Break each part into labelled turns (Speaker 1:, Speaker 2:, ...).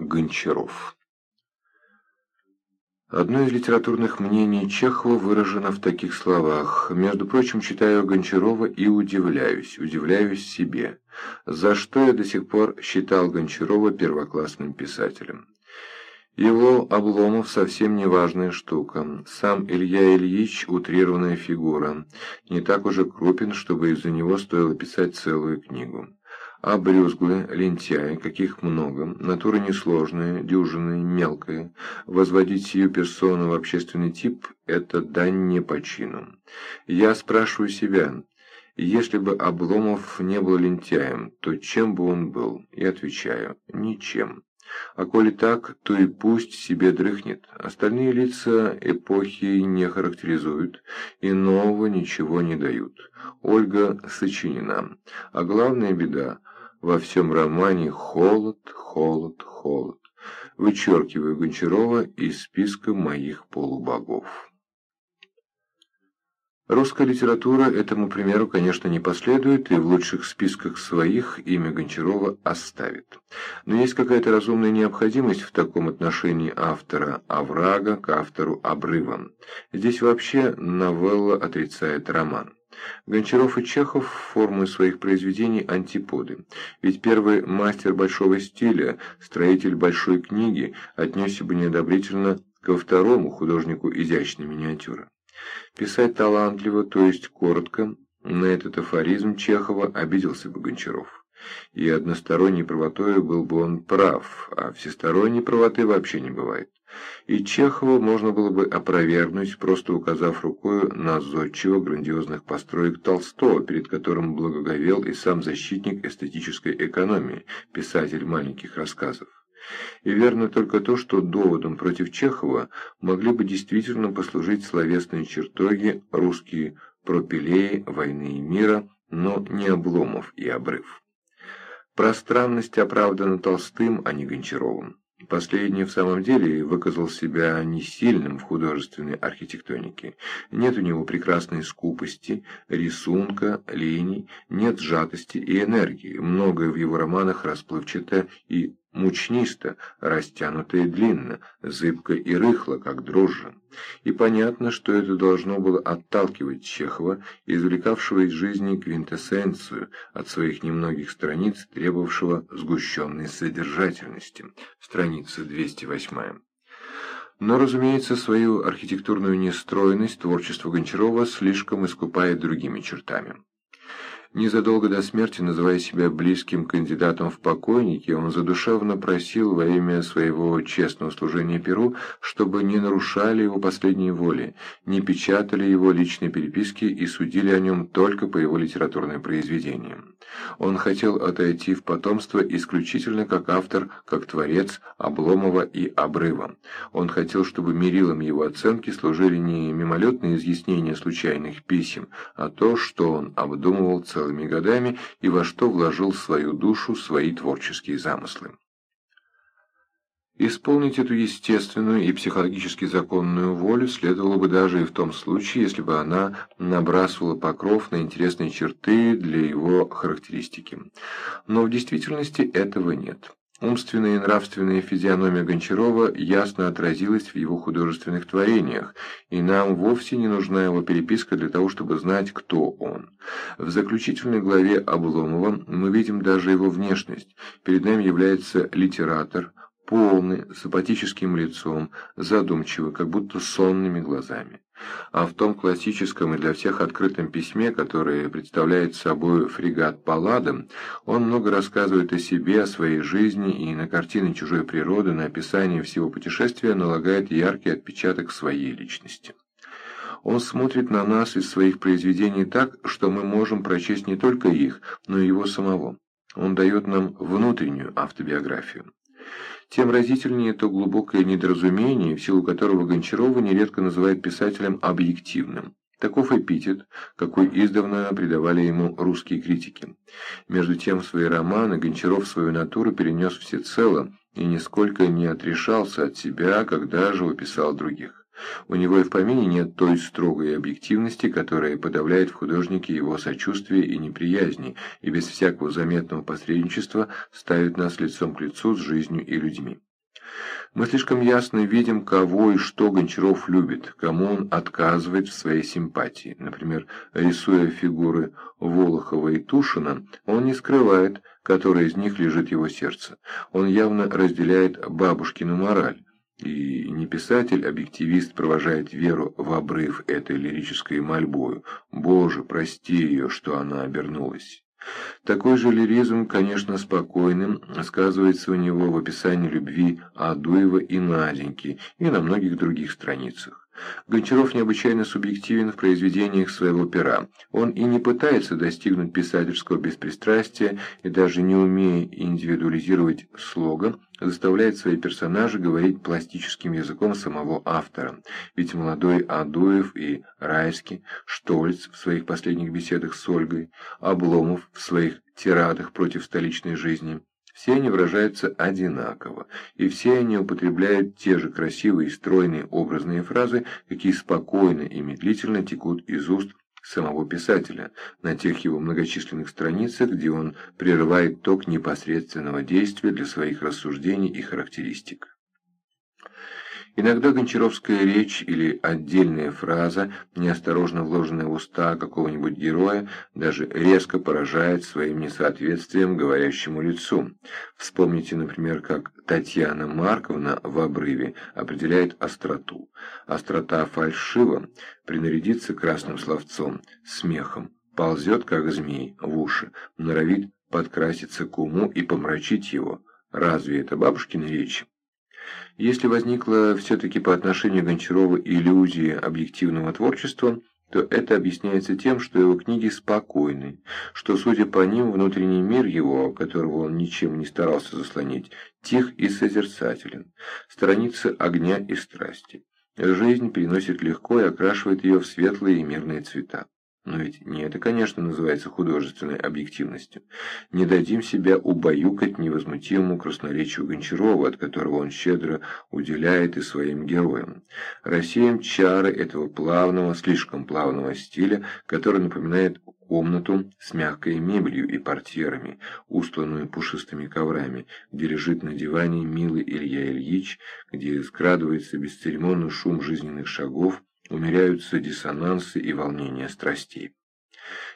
Speaker 1: Гончаров Одно из литературных мнений Чехова выражено в таких словах. «Между прочим, читаю Гончарова и удивляюсь, удивляюсь себе, за что я до сих пор считал Гончарова первоклассным писателем». Его Обломов совсем не важная штука. Сам Илья Ильич – утрированная фигура. Не так уже крупен, чтобы из-за него стоило писать целую книгу а брюзглые, лентяи, каких много, натура несложная, дюжинная, мелкая, возводить сию персону в общественный тип – это дань не по чину. Я спрашиваю себя, если бы Обломов не был лентяем, то чем бы он был? И отвечаю – ничем. А коли так, то и пусть себе дрыхнет. Остальные лица эпохи не характеризуют и нового ничего не дают. Ольга сочинена. А главная беда – во всем романе холод, холод, холод. Вычеркиваю Гончарова из списка моих полубогов. Русская литература этому примеру, конечно, не последует и в лучших списках своих имя Гончарова оставит. Но есть какая-то разумная необходимость в таком отношении автора оврага к автору обрыва. Здесь вообще новелла отрицает роман. Гончаров и Чехов формуют своих произведений антиподы. Ведь первый мастер большого стиля, строитель большой книги, отнесся бы неодобрительно ко второму художнику изящной миниатюры. Писать талантливо, то есть коротко, на этот афоризм Чехова обиделся бы Гончаров. И односторонней правотой был бы он прав, а всесторонней правоты вообще не бывает. И Чехова можно было бы опровергнуть, просто указав рукой на зодчего грандиозных построек Толстого, перед которым благоговел и сам защитник эстетической экономии, писатель маленьких рассказов. И верно только то, что доводом против Чехова могли бы действительно послужить словесные чертоги русские пропилеи войны и мира, но не Обломов и Обрыв. Пространность оправдана Толстым, а не Гончаровым. Последний в самом деле выказал себя не сильным в художественной архитектонике. Нет у него прекрасной скупости, рисунка, линий, нет сжатости и энергии. Многое в его романах расплывчато и мучнисто, растянуто и длинно, зыбко и рыхло, как дрожжи. И понятно, что это должно было отталкивать Чехова, извлекавшего из жизни квинтэссенцию от своих немногих страниц, требовавшего сгущенной содержательности. Страница 208. Но, разумеется, свою архитектурную нестройность творчество Гончарова слишком искупает другими чертами. Незадолго до смерти, называя себя близким кандидатом в покойники, он задушевно просил во имя своего честного служения Перу, чтобы не нарушали его последние воли, не печатали его личные переписки и судили о нем только по его литературным произведениям. Он хотел отойти в потомство исключительно как автор, как творец Обломова и Обрыва. Он хотел, чтобы мерилом его оценки служили не мимолетные изъяснения случайных писем, а то, что он обдумывал целый целыми годами и во что вложил свою душу, свои творческие замыслы. Исполнить эту естественную и психологически законную волю следовало бы даже и в том случае, если бы она набрасывала покров на интересные черты для его характеристики. Но в действительности этого нет. Умственная и нравственная физиономия Гончарова ясно отразилась в его художественных творениях, и нам вовсе не нужна его переписка для того, чтобы знать, кто он. В заключительной главе Обломова мы видим даже его внешность. Перед нами является литератор, полный, с апатическим лицом, задумчивый, как будто сонными глазами. А в том классическом и для всех открытом письме, которое представляет собой фрегат Палладом, он много рассказывает о себе, о своей жизни и на картины чужой природы, на описание всего путешествия налагает яркий отпечаток своей личности. Он смотрит на нас из своих произведений так, что мы можем прочесть не только их, но и его самого. Он дает нам внутреннюю автобиографию. Тем разительнее то глубокое недоразумение, в силу которого Гончарова нередко называют писателем объективным. Таков эпитет, какой издавна придавали ему русские критики. Между тем, в свои романы Гончаров свою натуру перенес всецело и нисколько не отрешался от себя, когда же описал других. У него и в помине нет той строгой объективности, которая подавляет в художнике его сочувствие и неприязни, и без всякого заметного посредничества ставит нас лицом к лицу с жизнью и людьми. Мы слишком ясно видим, кого и что Гончаров любит, кому он отказывает в своей симпатии. Например, рисуя фигуры Волохова и Тушина, он не скрывает, которое из них лежит его сердце. Он явно разделяет бабушкину мораль. И не писатель-объективист провожает Веру в обрыв этой лирической мольбою. «Боже, прости ее, что она обернулась». Такой же лиризм, конечно, спокойным, сказывается у него в описании любви Адуева и Наденьки и на многих других страницах. Гончаров необычайно субъективен в произведениях своего пера. Он и не пытается достигнуть писательского беспристрастия и даже не умея индивидуализировать слога, заставляет свои персонажи говорить пластическим языком самого автора. Ведь молодой Адуев и Райский, Штольц в своих последних беседах с Ольгой, Обломов в своих тирадах против столичной жизни – все они выражаются одинаково, и все они употребляют те же красивые стройные образные фразы, какие спокойно и медлительно текут из уст самого писателя, на тех его многочисленных страницах, где он прерывает ток непосредственного действия для своих рассуждений и характеристик. Иногда гончаровская речь или отдельная фраза, неосторожно вложенная в уста какого-нибудь героя, даже резко поражает своим несоответствием говорящему лицу. Вспомните, например, как Татьяна Марковна в «Обрыве» определяет остроту. Острота фальшива, принарядится красным словцом, смехом, ползет, как змей, в уши, норовит подкраситься к уму и помрачить его. Разве это бабушкины речи? Если возникла все-таки по отношению Гончарова иллюзия объективного творчества, то это объясняется тем, что его книги спокойны, что, судя по ним, внутренний мир его, которого он ничем не старался заслонить, тих и созерцателен, страницы огня и страсти. Жизнь переносит легко и окрашивает ее в светлые и мирные цвета. Но ведь не это, конечно, называется художественной объективностью. Не дадим себя убаюкать невозмутимому красноречию Гончарова, от которого он щедро уделяет и своим героям. Рассеем чары этого плавного, слишком плавного стиля, который напоминает комнату с мягкой мебелью и портьерами, устланную пушистыми коврами, где лежит на диване милый Илья Ильич, где скрадывается бесцеремонный шум жизненных шагов, умеряются диссонансы и волнения страстей.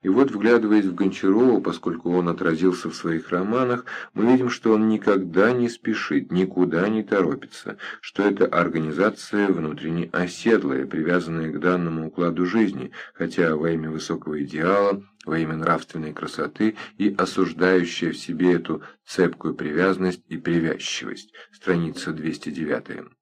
Speaker 1: И вот, вглядываясь в Гончарова, поскольку он отразился в своих романах, мы видим, что он никогда не спешит, никуда не торопится, что это организация внутренне оседлая, привязанная к данному укладу жизни, хотя во имя высокого идеала, во имя нравственной красоты и осуждающая в себе эту цепкую привязанность и привязчивость. Страница 209.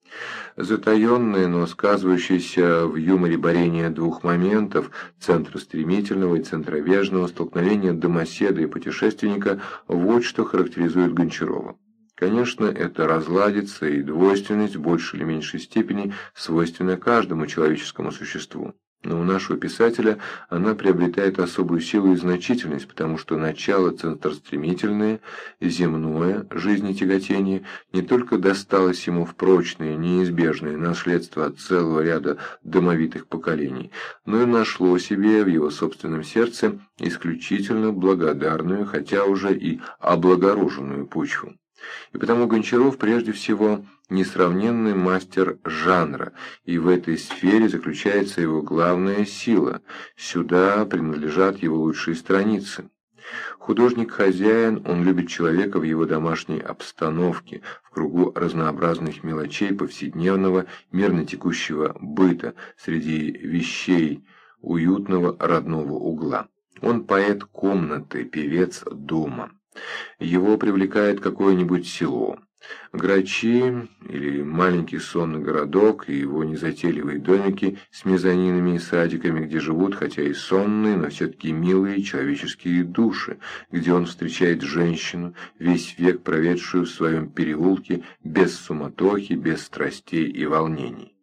Speaker 1: Затаенное, но сказывающееся в юморе борение двух моментов, центра стремительного и центровежного, столкновения домоседа и путешественника, вот что характеризует Гончарова. Конечно, это разладится и двойственность в большей или меньшей степени свойственна каждому человеческому существу. Но у нашего писателя она приобретает особую силу и значительность, потому что начало центростремительное, земное, жизнетяготение не только досталось ему в прочное, неизбежное наследство от целого ряда домовитых поколений, но и нашло себе в его собственном сердце исключительно благодарную, хотя уже и облагороженную почву. И потому Гончаров прежде всего несравненный мастер жанра, и в этой сфере заключается его главная сила. Сюда принадлежат его лучшие страницы. Художник-хозяин, он любит человека в его домашней обстановке, в кругу разнообразных мелочей повседневного, мирно текущего быта, среди вещей уютного родного угла. Он поэт комнаты, певец дома. Его привлекает какое-нибудь село. Грачи или маленький сонный городок и его незатейливые домики с мезонинами и садиками, где живут, хотя и сонные, но все-таки милые человеческие души, где он встречает женщину, весь век проведшую в своем переулке, без суматохи, без страстей и волнений.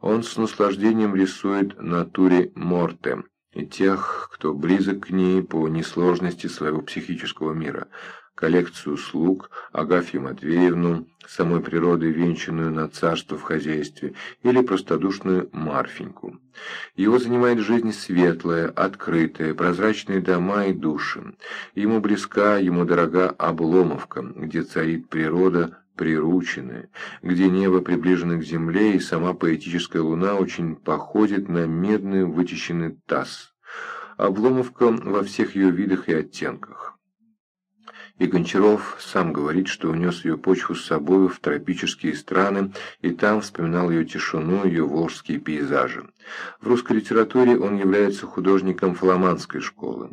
Speaker 1: Он с наслаждением рисует натуре Морте, тех, кто близок к ней по несложности своего психического мира, коллекцию слуг, Агафью Матвеевну, самой природой венчанную на царство в хозяйстве, или простодушную Марфеньку. Его занимает жизнь светлая, открытая, прозрачные дома и души. Ему близка, ему дорога Обломовка, где царит природа приручены, где небо приближено к земле и сама поэтическая луна очень походит на медный вычищенный таз. Обломовка во всех ее видах и оттенках. И Гончаров сам говорит, что унес ее почву с собой в тропические страны, и там вспоминал ее тишину, ее волжские пейзажи. В русской литературе он является художником фламандской школы.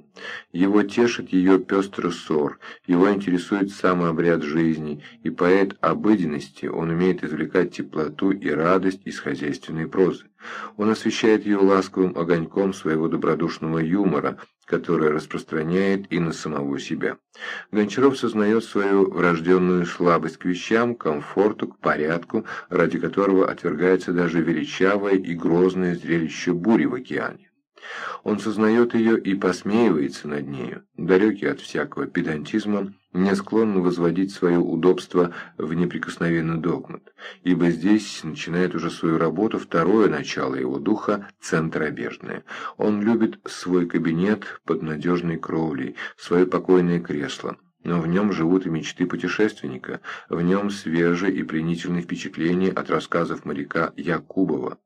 Speaker 1: Его тешит ее пестрый ссор, его интересует самый обряд жизни, и поэт обыденности, он умеет извлекать теплоту и радость из хозяйственной прозы. Он освещает ее ласковым огоньком своего добродушного юмора, который распространяет и на самого себя. Гончаров сознает свою врожденную слабость к вещам, комфорту, к порядку, ради которого отвергается даже величавое и грозное зрелище бури в океане. Он сознает ее и посмеивается над нею, далекий от всякого педантизма, не склонен возводить свое удобство в неприкосновенный догмат, ибо здесь начинает уже свою работу второе начало его духа – центробежное. Он любит свой кабинет под надежной кровлей, свое покойное кресло, но в нем живут и мечты путешественника, в нем свежие и пленительные впечатления от рассказов моряка Якубова.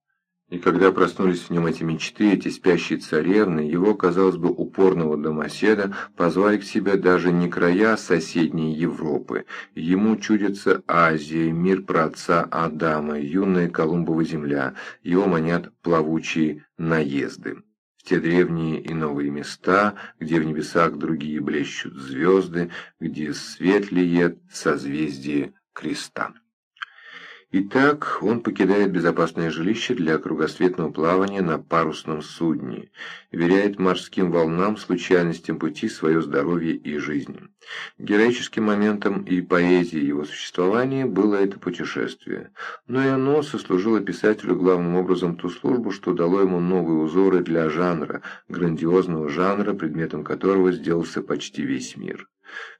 Speaker 1: И когда проснулись в нем эти мечты, эти спящие царевны, его, казалось бы, упорного домоседа позвали к себе даже не края соседней Европы. Ему чудится Азия, мир праотца Адама, юная Колумбова земля, его манят плавучие наезды. Те древние и новые места, где в небесах другие блещут звезды, где светлеет созвездие креста. Итак, он покидает безопасное жилище для кругосветного плавания на парусном судне, веряет морским волнам, случайностям пути свое здоровье и жизнь. Героическим моментом и поэзией его существования было это путешествие, но и оно сослужило писателю главным образом ту службу, что дало ему новые узоры для жанра, грандиозного жанра, предметом которого сделался почти весь мир.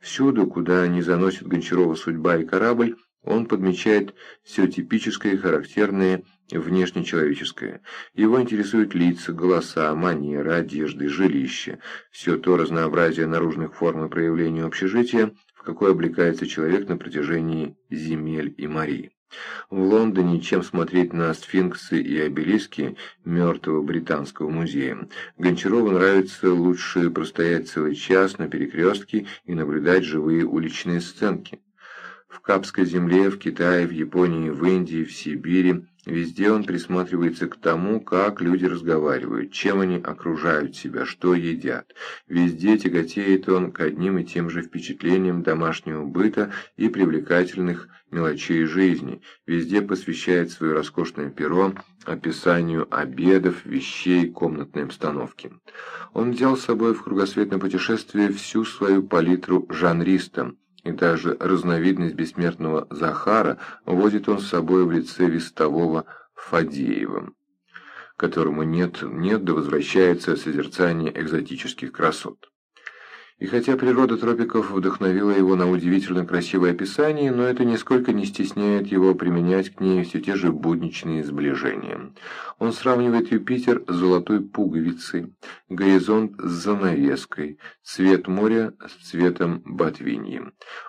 Speaker 1: Всюду, куда не заносит Гончарова судьба и корабль, он подмечает все типическое и характерное внешнечеловеческое. Его интересуют лица, голоса, манеры, одежды, жилище, все то разнообразие наружных форм и проявлений общежития, в какое облекается человек на протяжении земель и морей. В Лондоне, чем смотреть на сфинксы и обелиски мертвого британского музея, Гончарову нравится лучше простоять целый час на перекрестке и наблюдать живые уличные сценки. В Капской земле, в Китае, в Японии, в Индии, в Сибири, везде он присматривается к тому, как люди разговаривают, чем они окружают себя, что едят. Везде тяготеет он к одним и тем же впечатлениям домашнего быта и привлекательных мелочей жизни, везде посвящает свое роскошное перо описанию обедов, вещей, комнатной обстановки. Он взял с собой в кругосветное путешествие всю свою палитру жанриста, и даже разновидность бессмертного Захара возит он с собой в лице вестового Фадеева, которому нет-нет да возвращается созерцание экзотических красот. И хотя природа тропиков вдохновила его на удивительно красивое описание, но это нисколько не стесняет его применять к ней все те же будничные сближения. Он сравнивает Юпитер с золотой пуговицей, горизонт с занавеской, цвет моря с цветом ботвиньи.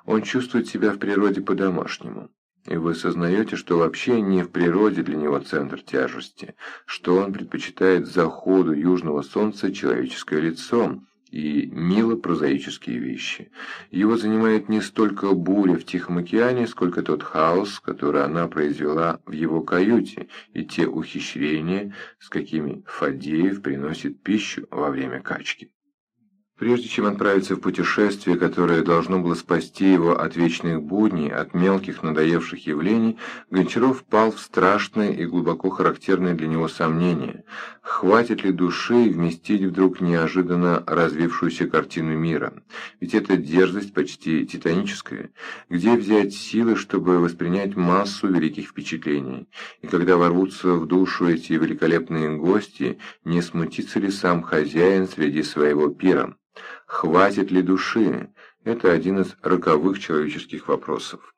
Speaker 1: Он чувствует себя в природе по-домашнему. И вы сознаете, что вообще не в природе для него центр тяжести, что он предпочитает заходу южного солнца человеческое лицо – и мило-прозаические вещи. Его занимает не столько буря в Тихом океане, сколько тот хаос, который она произвела в его каюте, и те ухищрения, с какими Фадеев приносит пищу во время качки. Прежде чем отправиться в путешествие, которое должно было спасти его от вечных будней, от мелких надоевших явлений, Гончаров пал в страшное и глубоко характерное для него сомнение. Хватит ли души вместить вдруг неожиданно развившуюся картину мира? Ведь это дерзость почти титаническая. Где взять силы, чтобы воспринять массу великих впечатлений? И когда ворвутся в душу эти великолепные гости, не смутится ли сам хозяин среди своего пира? Хватит ли души? Это один из роковых человеческих вопросов.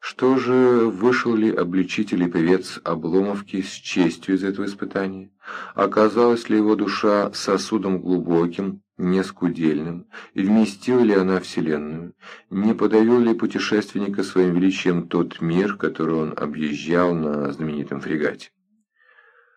Speaker 1: Что же, вышел ли обличитель и певец Обломовки с честью из этого испытания? Оказалась ли его душа сосудом глубоким, не скудельным, и вместила ли она Вселенную, не подавил ли путешественника своим величием тот мир, который он объезжал на знаменитом фрегате.